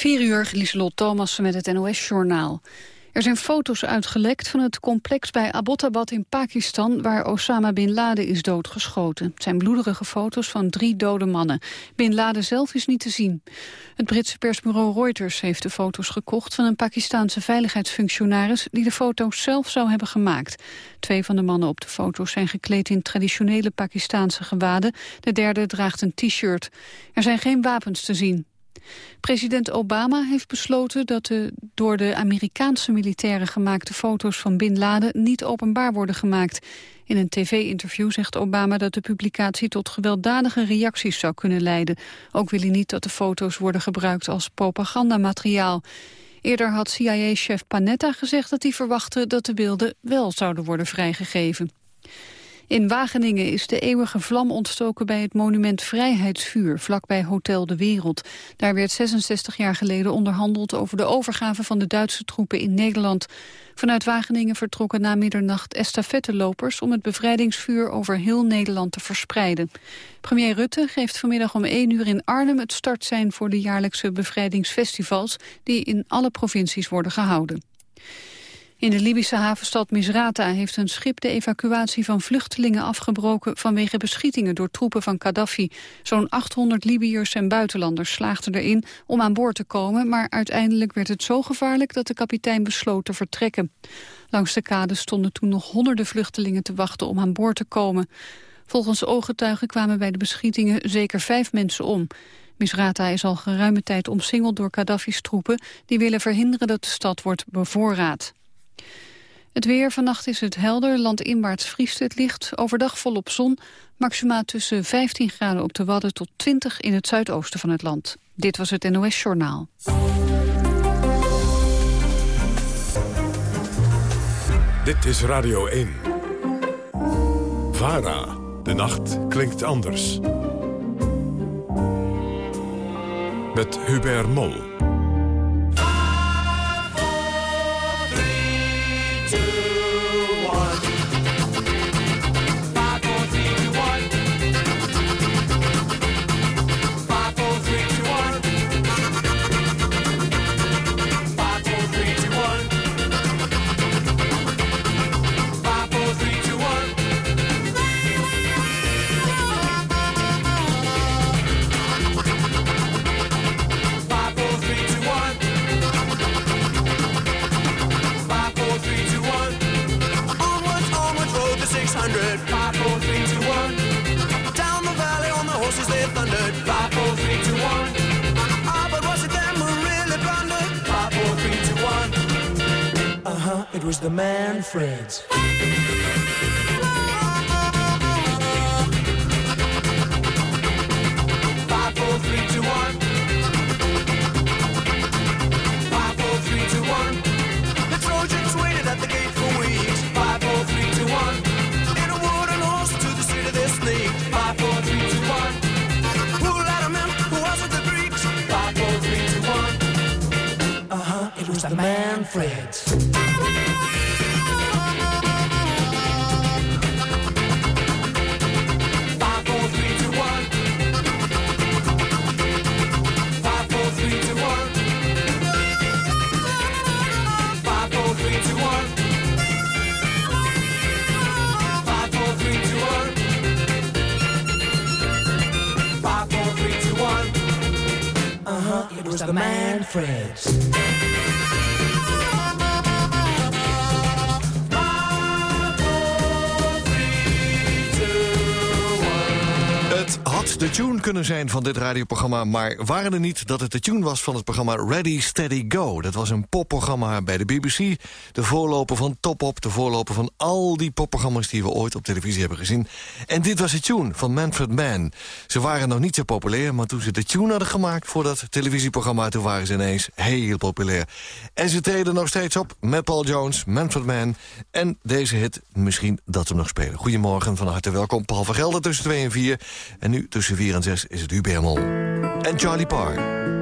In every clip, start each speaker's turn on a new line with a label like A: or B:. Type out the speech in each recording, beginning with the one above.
A: 4 uur, Lieselot Thomas met het NOS-journaal. Er zijn foto's uitgelekt van het complex bij Abbottabad in Pakistan... waar Osama Bin Laden is doodgeschoten. Het zijn bloederige foto's van drie dode mannen. Bin Laden zelf is niet te zien. Het Britse persbureau Reuters heeft de foto's gekocht... van een Pakistaanse veiligheidsfunctionaris... die de foto's zelf zou hebben gemaakt. Twee van de mannen op de foto's zijn gekleed in traditionele Pakistaanse gewaden. De derde draagt een t-shirt. Er zijn geen wapens te zien. President Obama heeft besloten dat de door de Amerikaanse militairen gemaakte foto's van Bin Laden niet openbaar worden gemaakt. In een tv-interview zegt Obama dat de publicatie tot gewelddadige reacties zou kunnen leiden. Ook wil hij niet dat de foto's worden gebruikt als propagandamateriaal. Eerder had CIA-chef Panetta gezegd dat hij verwachtte dat de beelden wel zouden worden vrijgegeven. In Wageningen is de eeuwige vlam ontstoken bij het monument Vrijheidsvuur, vlakbij Hotel de Wereld. Daar werd 66 jaar geleden onderhandeld over de overgave van de Duitse troepen in Nederland. Vanuit Wageningen vertrokken na middernacht estafettelopers om het bevrijdingsvuur over heel Nederland te verspreiden. Premier Rutte geeft vanmiddag om 1 uur in Arnhem het startsein voor de jaarlijkse bevrijdingsfestivals die in alle provincies worden gehouden. In de Libische havenstad Misrata heeft een schip de evacuatie van vluchtelingen afgebroken vanwege beschietingen door troepen van Gaddafi. Zo'n 800 Libiërs en buitenlanders slaagden erin om aan boord te komen, maar uiteindelijk werd het zo gevaarlijk dat de kapitein besloot te vertrekken. Langs de kade stonden toen nog honderden vluchtelingen te wachten om aan boord te komen. Volgens ooggetuigen kwamen bij de beschietingen zeker vijf mensen om. Misrata is al geruime tijd omsingeld door Gaddafi's troepen... die willen verhinderen dat de stad wordt bevoorraad. Het weer, vannacht is het helder, landinwaarts vriest het licht. Overdag volop zon, maxima tussen 15 graden op de Wadden... tot 20 in het zuidoosten van het land. Dit was het NOS Journaal.
B: Dit is Radio 1. VARA. De nacht klinkt anders. Met Hubert Mol.
C: Was the Manfreds. Five, four, three, two, one. Five, four, three, two, one. The Trojans waited at the gate for weeks. Five, four, three, two, one. In a wooden horse to the city they sneaked. Five, four, three, two, one. Who let them in? Who was it? The Greeks. Five, four, three, two, one. Uh huh. It was the Manfreds.
D: friends. Tune kunnen zijn van dit radioprogramma... maar waren er niet dat het de tune was van het programma Ready, Steady, Go. Dat was een popprogramma bij de BBC. De voorloper van Top Op, de voorloper van al die popprogramma's... die we ooit op televisie hebben gezien. En dit was de tune van Manfred Mann. Ze waren nog niet zo populair, maar toen ze de tune hadden gemaakt... voor dat televisieprogramma, toen waren ze ineens heel populair. En ze treden nog steeds op met Paul Jones, Manfred Mann... en deze hit, misschien dat we nog spelen. Goedemorgen, van harte welkom. Paul van Gelder tussen 2 en 4. En nu tussen 4 en 6 is het Hubert Mol. En Charlie Parr.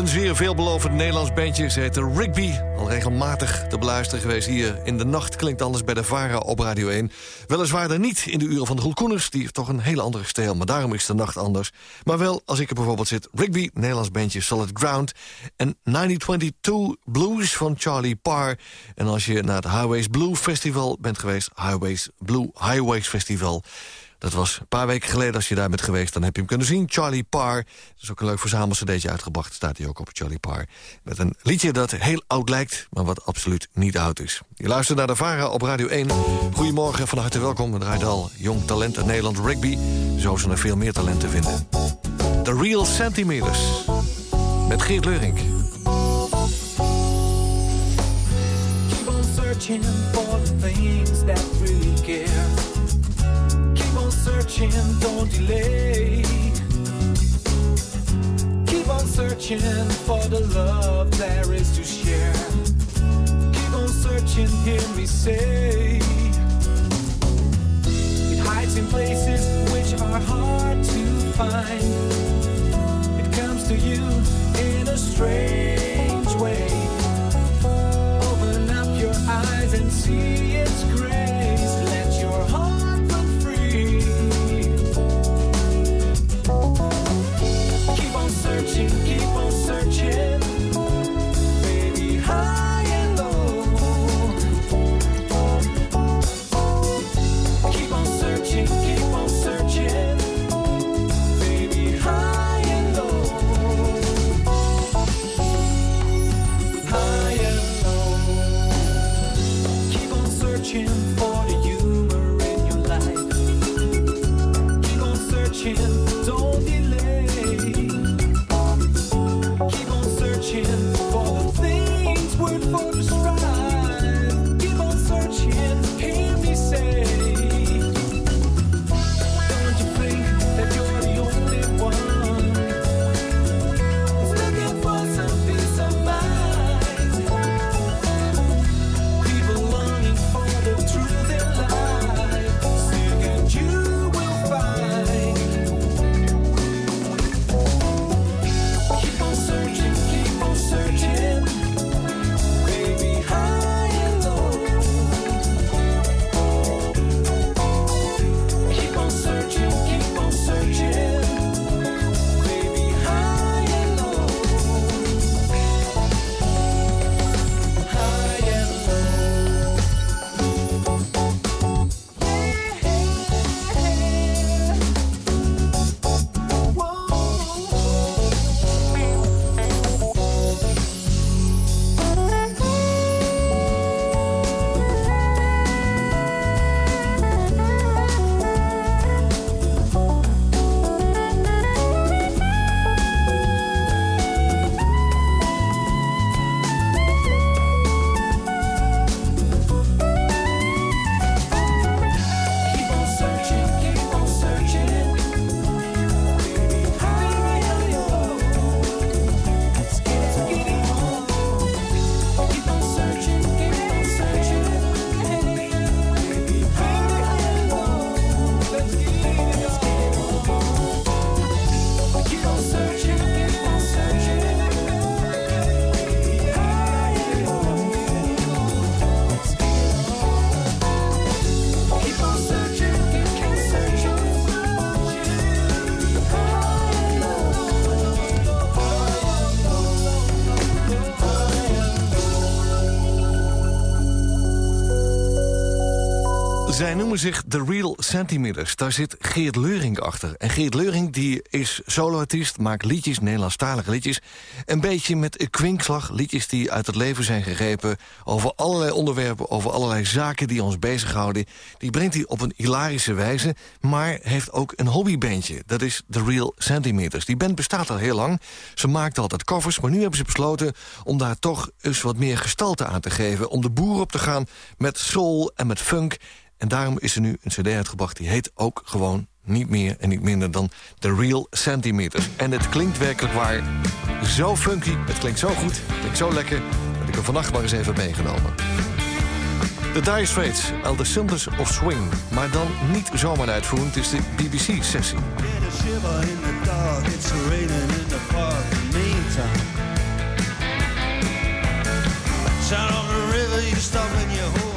D: Een zeer veelbelovend Nederlands bandje. Ze heette Rigby. Al regelmatig te beluisteren geweest hier in de nacht. Klinkt anders bij de VARA op Radio 1. Weliswaar er niet in de uren van de Goelkoeners. Die heeft toch een hele andere stijl. Maar daarom is de nacht anders. Maar wel als ik er bijvoorbeeld zit. Rigby, Nederlands bandje Solid Ground. En 9022 Blues van Charlie Parr. En als je naar het Highways Blue Festival bent geweest. Highways Blue Highways Festival. Dat was een paar weken geleden als je daar bent geweest. Dan heb je hem kunnen zien. Charlie Parr. Dat is ook een leuk verzamelcd'tje uitgebracht. Staat hij ook op Charlie Parr. Met een liedje dat heel oud lijkt, maar wat absoluut niet oud is. Je luistert naar de Vara op Radio 1. Goedemorgen, van harte welkom. We draaien al jong talent uit Nederland rugby. Zo zijn er veel meer talenten vinden. The Real Centimeters. Met Geert Leurink.
C: Keep on searching for the things that really care. Searching, don't delay. Keep on searching for the love there is to share. Keep on searching, hear me say. It hides in places which are hard to find. It comes to you in a strange way. Open up your eyes and see its grace.
D: Noemen zich The Real Centimeters. Daar zit Geert Leuring achter. En Geert Leuring die is soloartiest, maakt liedjes, Nederlandstalige liedjes. Een beetje met een kwinkslag. Liedjes die uit het leven zijn gegrepen. Over allerlei onderwerpen, over allerlei zaken die ons bezighouden. Die brengt hij op een hilarische wijze. Maar heeft ook een hobbybandje. Dat is The Real Centimeters. Die band bestaat al heel lang. Ze maakt altijd covers. Maar nu hebben ze besloten om daar toch eens wat meer gestalte aan te geven. Om de boer op te gaan met soul en met funk. En daarom is er nu een cd uitgebracht die heet ook gewoon niet meer en niet minder dan The Real Centimeters. En het klinkt werkelijk waar zo funky, het klinkt zo goed, het klinkt zo lekker... dat ik hem vannacht maar eens even meegenomen. The Dire Straits, Al The of Swing. Maar dan niet zomaar uitvoerend. het is de BBC-sessie.
E: On the river,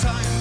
E: time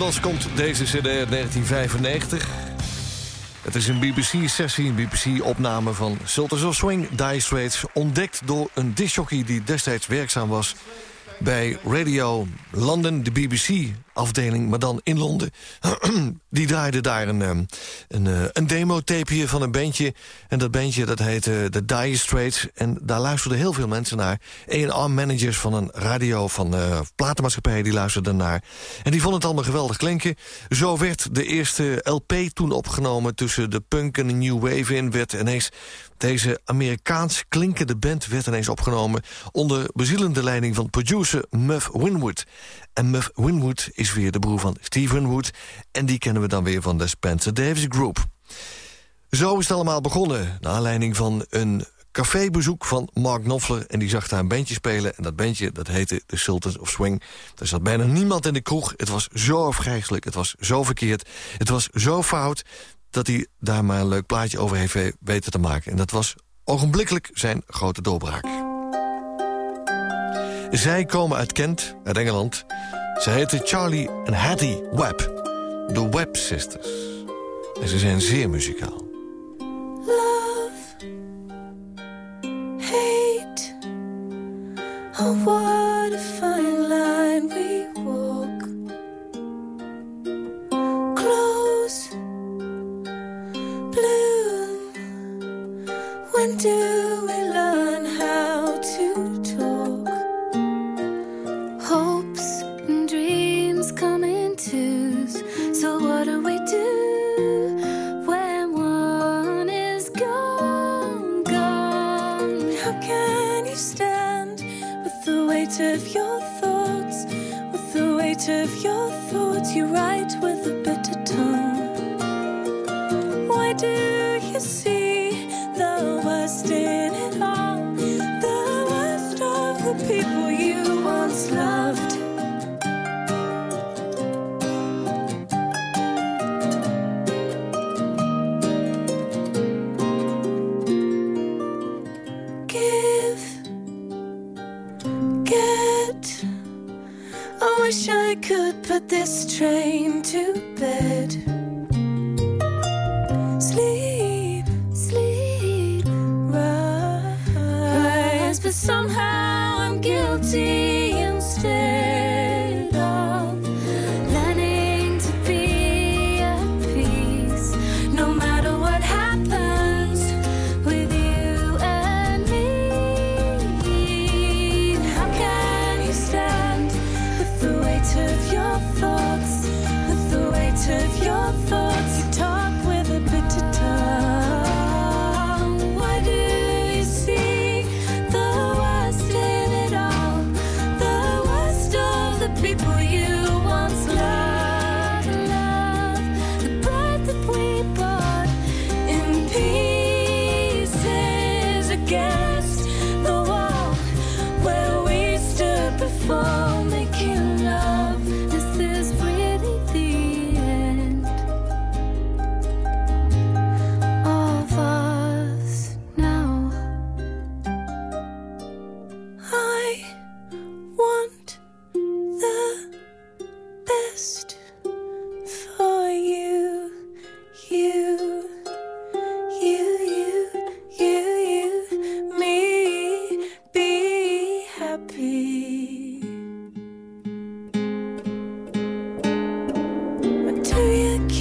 D: Inmiddels komt deze cd uit 1995. Het is een BBC-sessie, een BBC-opname van Sultans of Swing, Dire Straits... ontdekt door een discjockey die destijds werkzaam was bij Radio London, de BBC-afdeling, maar dan in Londen. die draaide daar een, ehm, een, eh, een demo-tapeje van een bandje. En dat bandje dat heette The Dire Straits. En daar luisterden heel veel mensen naar. A&R-managers van een radio van uh, platenmaatschappij die luisterden naar. En die vonden het allemaal geweldig klinken. Zo werd de eerste LP toen opgenomen tussen de punk en de new wave in. Werd ineens deze Amerikaans klinkende band werd ineens opgenomen... onder bezielende leiding van producer Muff Winwood. En Muff Winwood is weer de broer van Steve Winwood... en die kennen we dan weer van de Spencer Davis Group. Zo is het allemaal begonnen, naar aanleiding van een cafébezoek van Mark Knopfler... en die zag daar een bandje spelen en dat bandje dat heette The Sultans of Swing. Er zat bijna niemand in de kroeg, het was zo afgrijzelijk, het was zo verkeerd... het was zo fout dat hij daar maar een leuk plaatje over heeft weten te maken. En dat was ogenblikkelijk zijn grote doorbraak. Zij komen uit Kent, uit Engeland. Ze heten Charlie en Hattie Webb. De Webb Sisters. En ze zijn zeer muzikaal.
F: Love, hate, oh what a fine line we when do we learn how to talk? Hopes and dreams come in twos, so what do we do when one is gone, gone? How can you stand with the weight of your thoughts, with the weight of your thoughts? You write with a bitter tongue. Why do you see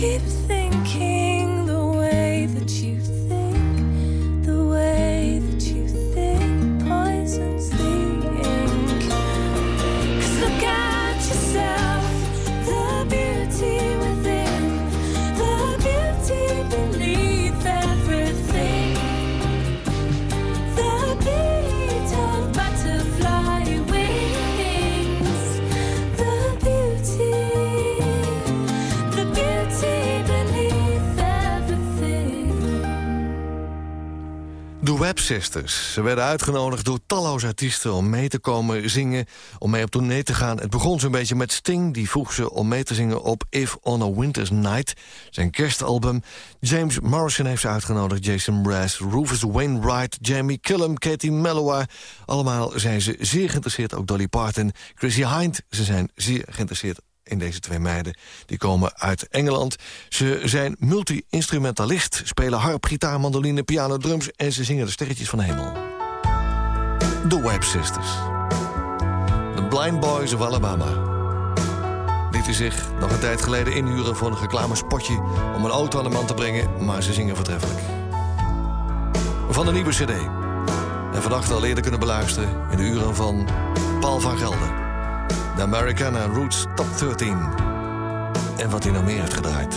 F: you
D: Sisters. Ze werden uitgenodigd door talloze artiesten om mee te komen zingen, om mee op tournee te gaan. Het begon zo'n beetje met Sting, die vroeg ze om mee te zingen op If on a Winter's Night, zijn kerstalbum. James Morrison heeft ze uitgenodigd, Jason Mraz, Rufus Wainwright, Jamie Cullum, Katie Melua. Allemaal zijn ze zeer geïnteresseerd, ook Dolly Parton, Chrissy Hind. Ze zijn zeer geïnteresseerd in deze twee meiden. Die komen uit Engeland. Ze zijn multi-instrumentalist, spelen harp, gitaar, mandoline, piano, drums... en ze zingen de sterretjes van hemel. The Web Sisters. The Blind Boys of Alabama lieten zich nog een tijd geleden inhuren voor een reclamespotje... om een auto aan de man te brengen, maar ze zingen voortreffelijk. Van de nieuwe cd. En vannacht al eerder kunnen beluisteren in de uren van Paul van Gelder. De Americana Roots Top 13. En wat hij nog meer heeft gedraaid.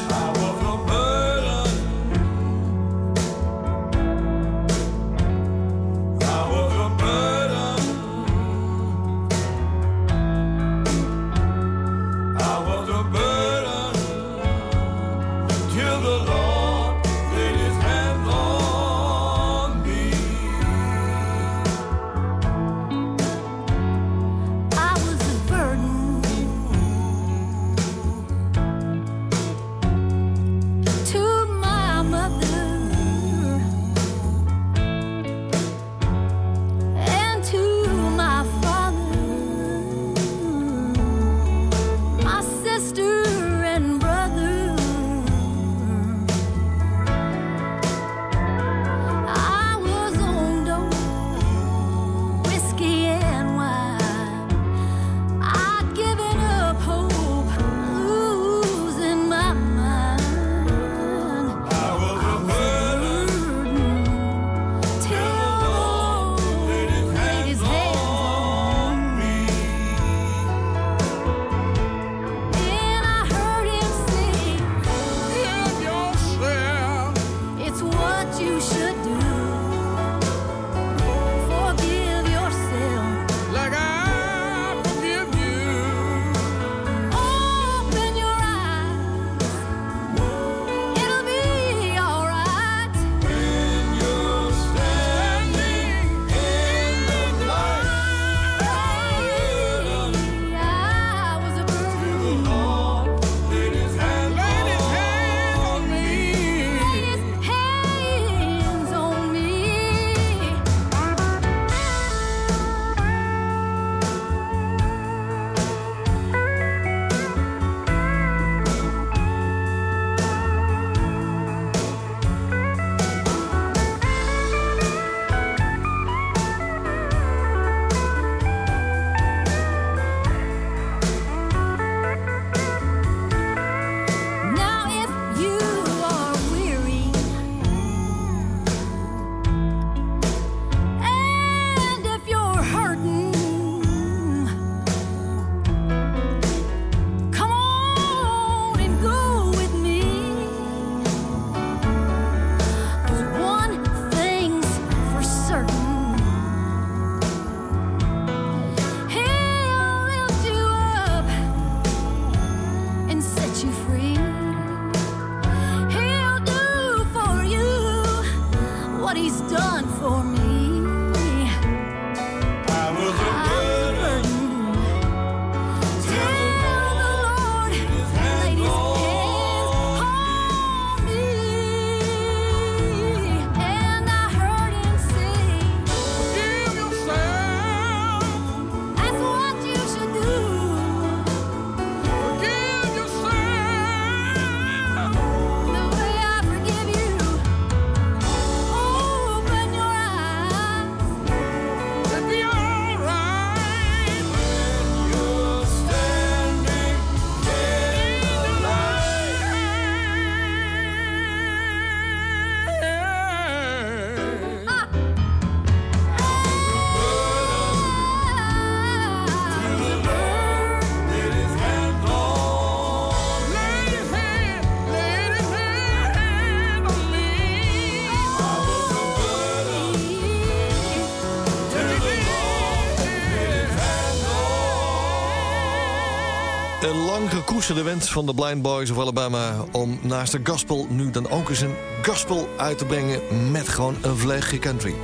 D: Lang gekoesterde wens van de Blind Boys of Alabama... om naast de gospel nu dan ook eens een gospel uit te brengen... met gewoon een vleugje country.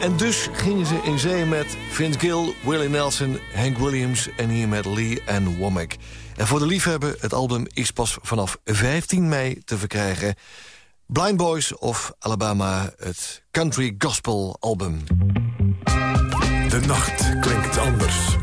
D: En dus gingen ze in zee met Vince Gill, Willie Nelson, Hank Williams... en hier met Lee en Womack. En voor de liefhebber, het album is pas vanaf 15 mei te verkrijgen. Blind Boys of Alabama, het country gospel album.
B: De nacht klinkt anders.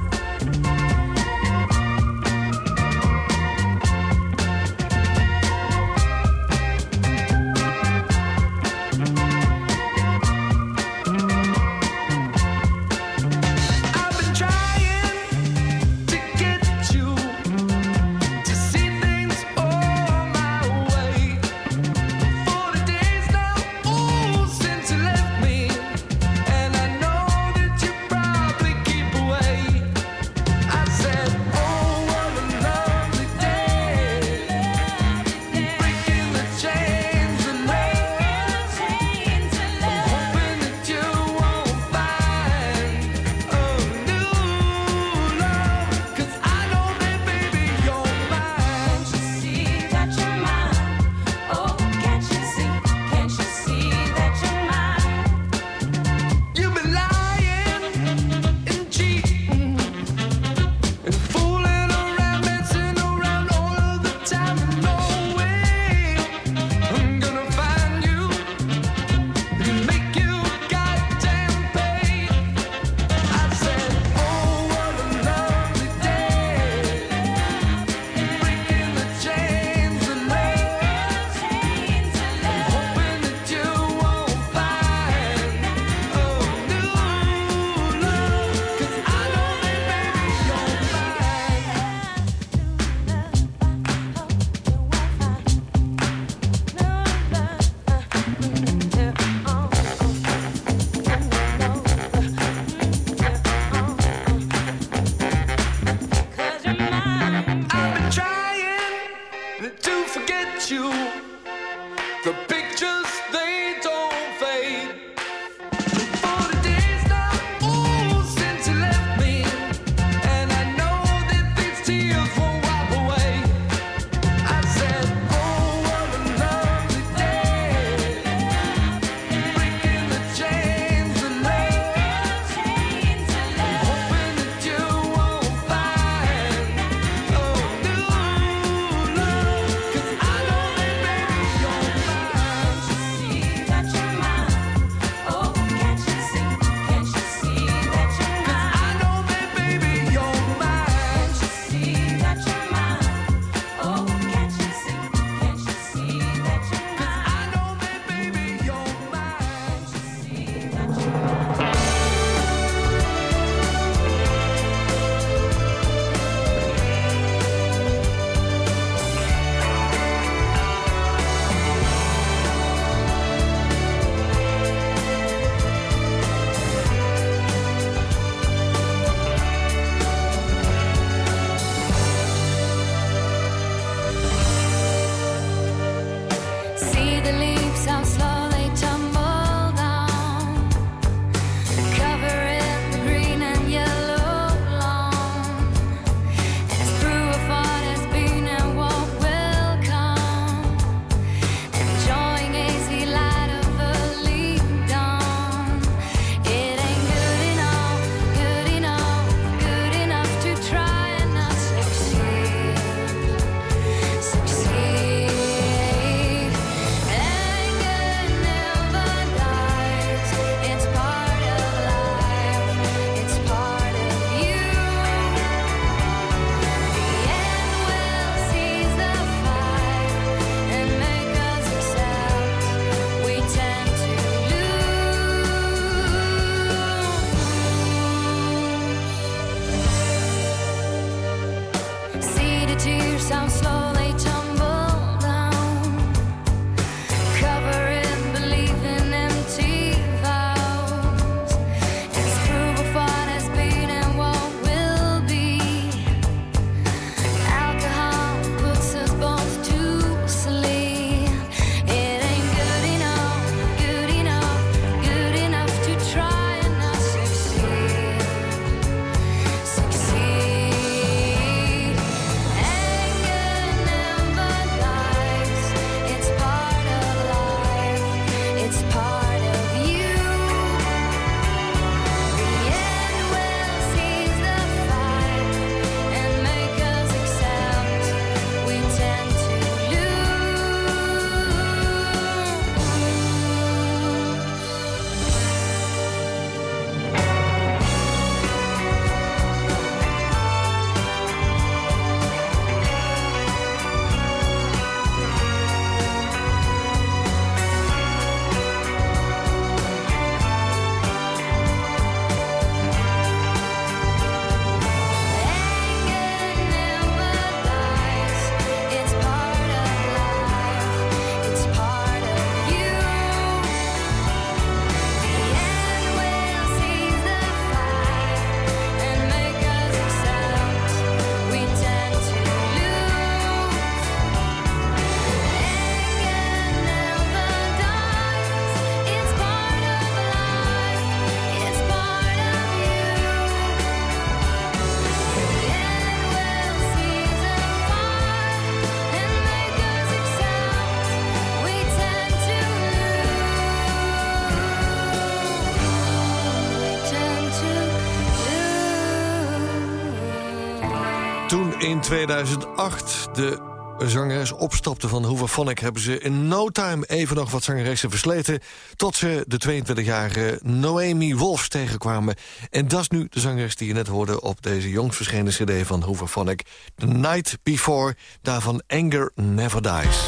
G: in
D: 2008 de zangeres opstapte van Hooverphonic... hebben ze in no time even nog wat zangeressen versleten... tot ze de 22-jarige Noemi Wolfs tegenkwamen. En dat is nu de zangeres die je net hoorde... op deze jongst verschenen cd van Hooverphonic. The Night Before, daarvan Anger Never Dies.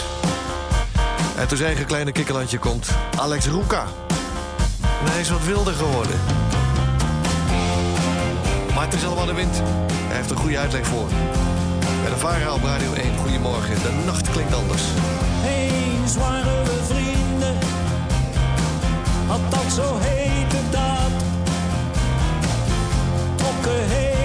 D: Uit zijn eigen kleine kikkerlandje komt Alex Ruka. En hij is wat wilder geworden. Maar het is allemaal de wind. Hij heeft een goede uitleg voor. Bij de Vara op Radio 1, goedemorgen. De nacht klinkt anders.
C: Eens waren we vrienden, had dat zo het dat. Trokken heen.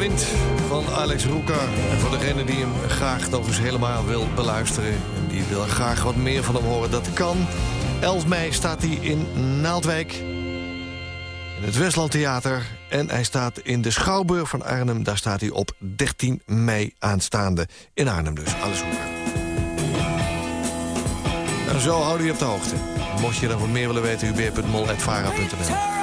C: Wind
H: van Alex Roeka. En voor degene die hem graag nog eens helemaal wil beluisteren... en die wil graag wat meer van hem horen, dat kan. 11 mei staat hij in Naaldwijk, in het Westland Theater... en hij staat in de Schouwburg van Arnhem. Daar staat hij op 13 mei aanstaande. In Arnhem dus, Alex Roeka. En zo houden we je op de hoogte. Mocht je daarvoor meer willen weten, ub.mol.vara.nl.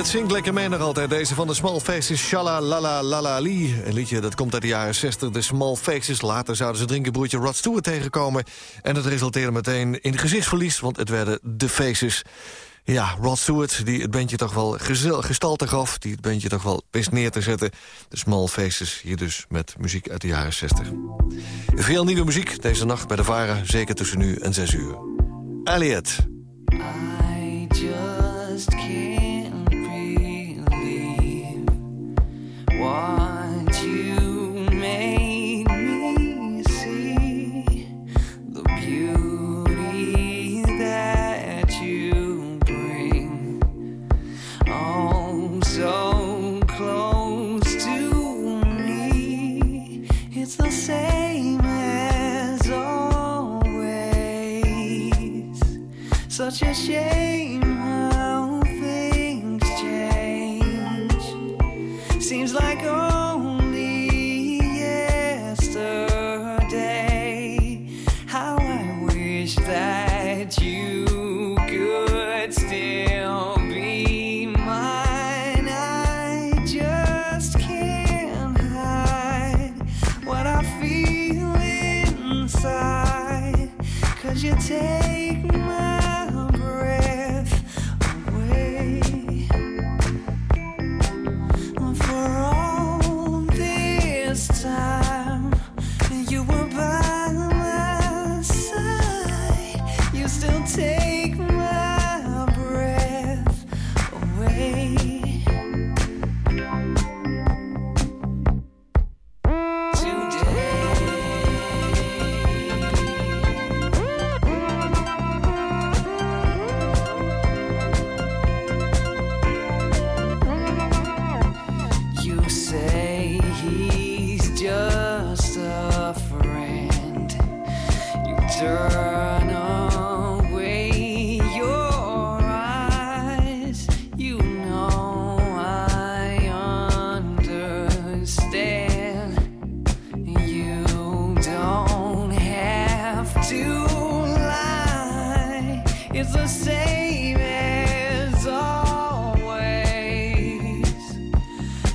H: Het zingt lekker mee nog altijd. Deze van de Small Faces, Shala Lala Lala Lee. Een liedje dat komt uit de jaren 60. De Small Faces. Later zouden ze drinkenbroertje Rod Stewart tegenkomen. En het resulteerde meteen in gezichtsverlies, want het werden de Faces. Ja, Rod Stewart, die het bandje toch wel gestalte gaf... die het bandje toch wel wist neer te zetten. De Small Faces, hier dus met muziek uit de jaren 60. Veel nieuwe muziek deze nacht bij de Vara, zeker tussen nu en 6 uur. Elliot.
I: I just can't what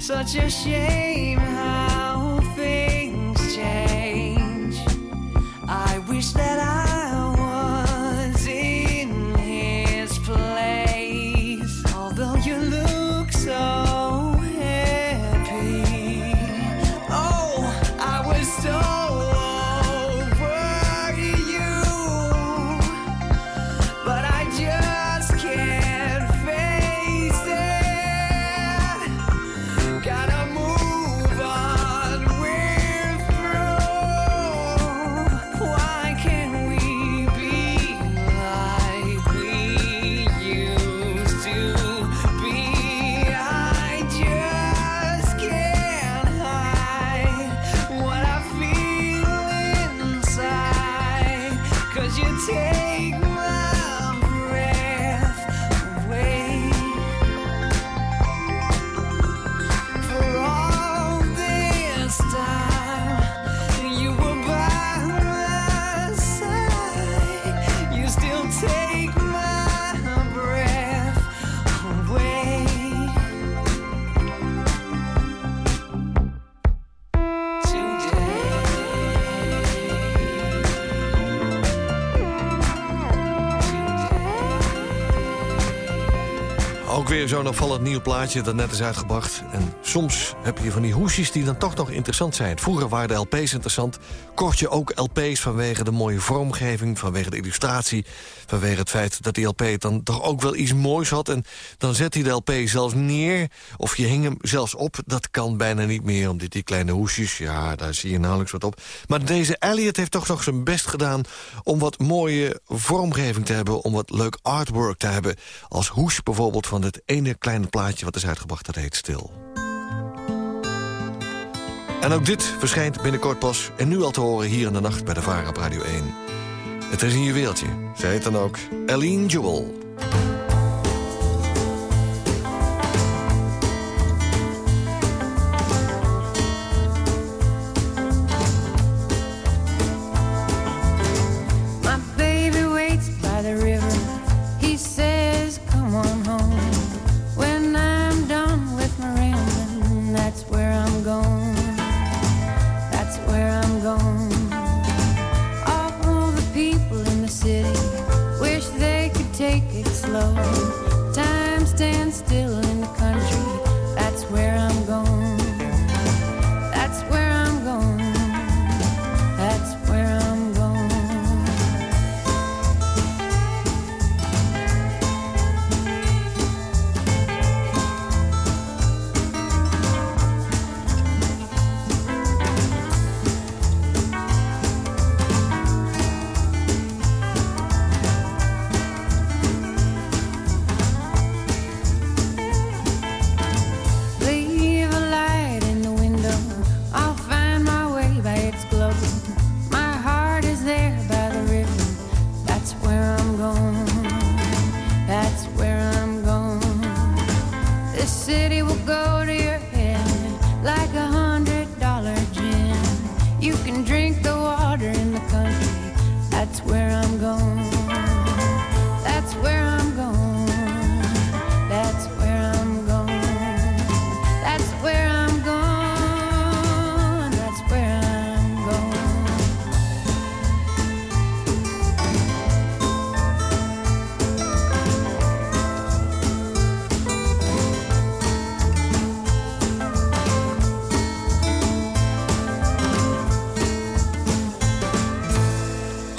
I: Such a shame
J: weer zo'n opvallend nieuw plaatje dat net is uitgebracht. En soms heb je van die hoesjes die dan toch nog interessant zijn. Vroeger waren de LP's interessant. Kocht je ook LP's vanwege de mooie vormgeving... vanwege de illustratie, vanwege het feit dat die LP dan toch ook wel iets moois had. En dan zet hij de LP zelfs neer of je hing hem zelfs op. Dat kan bijna niet meer, omdat die kleine hoesjes... ja, daar zie je nauwelijks wat op. Maar deze Elliot heeft toch nog zijn best gedaan... om wat mooie vormgeving te hebben, om wat leuk artwork te hebben. Als hoes bijvoorbeeld van het ene kleine plaatje wat is uitgebracht, dat heet Stil. En ook dit verschijnt binnenkort pas en nu al te horen hier in de nacht bij de Vara Radio 1. Het is een juweeltje. Zij heet dan ook Aline Jewel.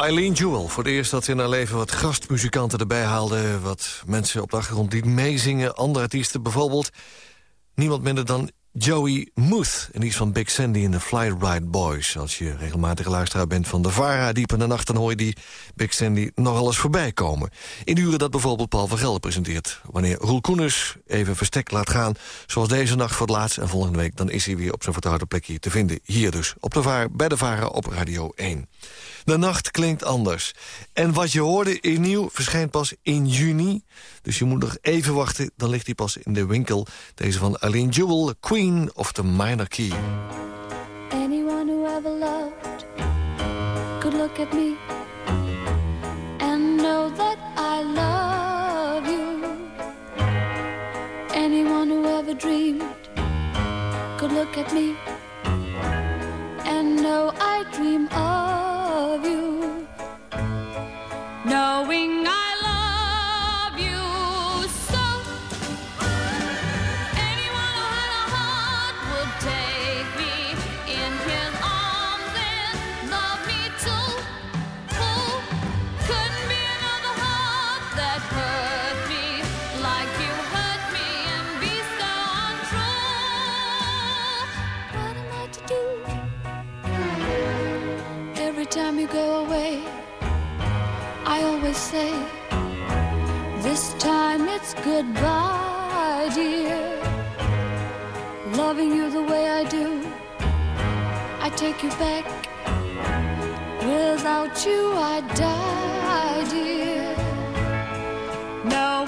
J: Eileen Jewel, voor het eerst dat ze in haar leven wat gastmuzikanten erbij haalde. Wat mensen op de achtergrond die meezingen, andere artiesten bijvoorbeeld. Niemand minder dan
D: Joey Muth. En die is van Big Sandy en de Fly Ride Boys. Als je regelmatig luisteraar bent van de VARA diep in de nacht... dan hoor je die Big Sandy nogal eens voorbij komen. In uren dat bijvoorbeeld Paul van Gelder presenteert. Wanneer Roel Koeners even verstek laat gaan... zoals deze nacht voor het laatst en volgende week... dan is hij weer op zijn vertrouwde plekje te vinden. Hier dus, op de VARA, bij de VARA op Radio 1. De nacht klinkt anders. En wat je hoorde in nieuw verschijnt pas in juni. Dus je moet nog even wachten, dan ligt hij pas in de winkel. Deze van Aline Jewel, Queen of the Minor Key.
K: Anyone who ever loved could look at me and know that I love you. Anyone who ever dreamed could look at me and know I dream of you. Knowing I time you go away, I always say. This time it's goodbye, dear. Loving you the way I do, I take you back. Without you, I die, dear. Knowing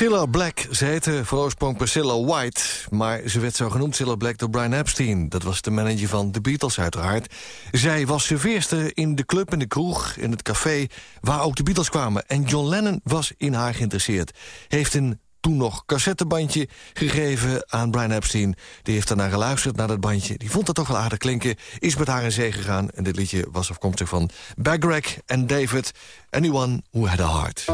D: Cilla Black, ze heette oorsprong Priscilla White... maar ze werd zo genoemd Cilla Black door Brian Epstein. Dat was de manager van The Beatles uiteraard. Zij was serveerster in de club, in de kroeg, in het café... waar ook de Beatles kwamen. En John Lennon was in haar geïnteresseerd. Heeft een toen nog cassettebandje gegeven aan Brian Epstein. Die heeft daarna geluisterd naar dat bandje. Die vond het toch wel aardig klinken. Is met haar in zee gegaan. En dit liedje was afkomstig van Bagreg en David. Anyone Who Had a Heart.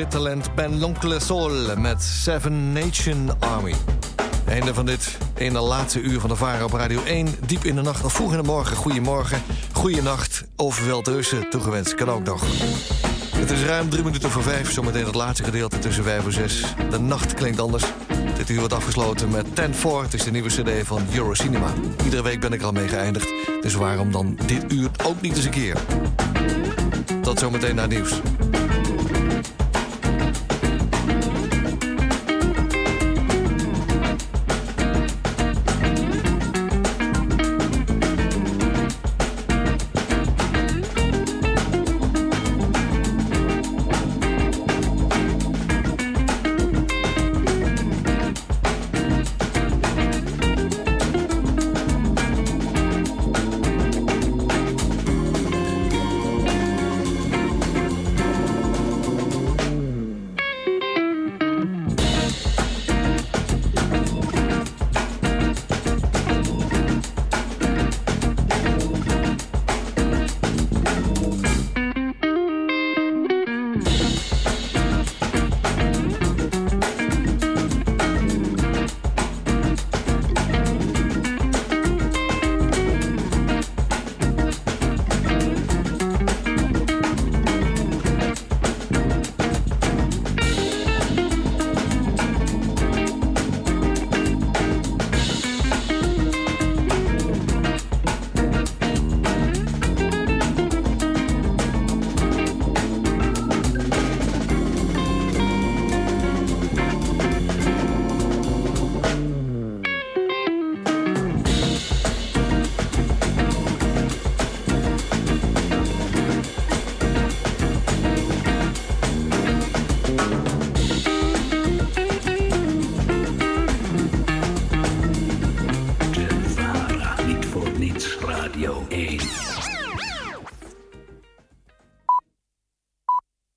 D: Dit talent Ben l'Oncle Sol met Seven Nation Army. Einde van dit ene laatste uur van de Varen op Radio 1. Diep in de nacht of vroeg in de morgen. Goedemorgen, goeienacht of wel te rusten toegewenst. Kan ook nog. Het is ruim drie minuten voor vijf. Zometeen het laatste gedeelte tussen vijf en zes. De nacht klinkt anders. Dit uur wordt afgesloten met Ten Four. Het is de nieuwe cd van Eurocinema. Iedere week ben ik er al mee geëindigd. Dus waarom dan dit uur ook niet eens een keer? Tot zometeen naar nieuws.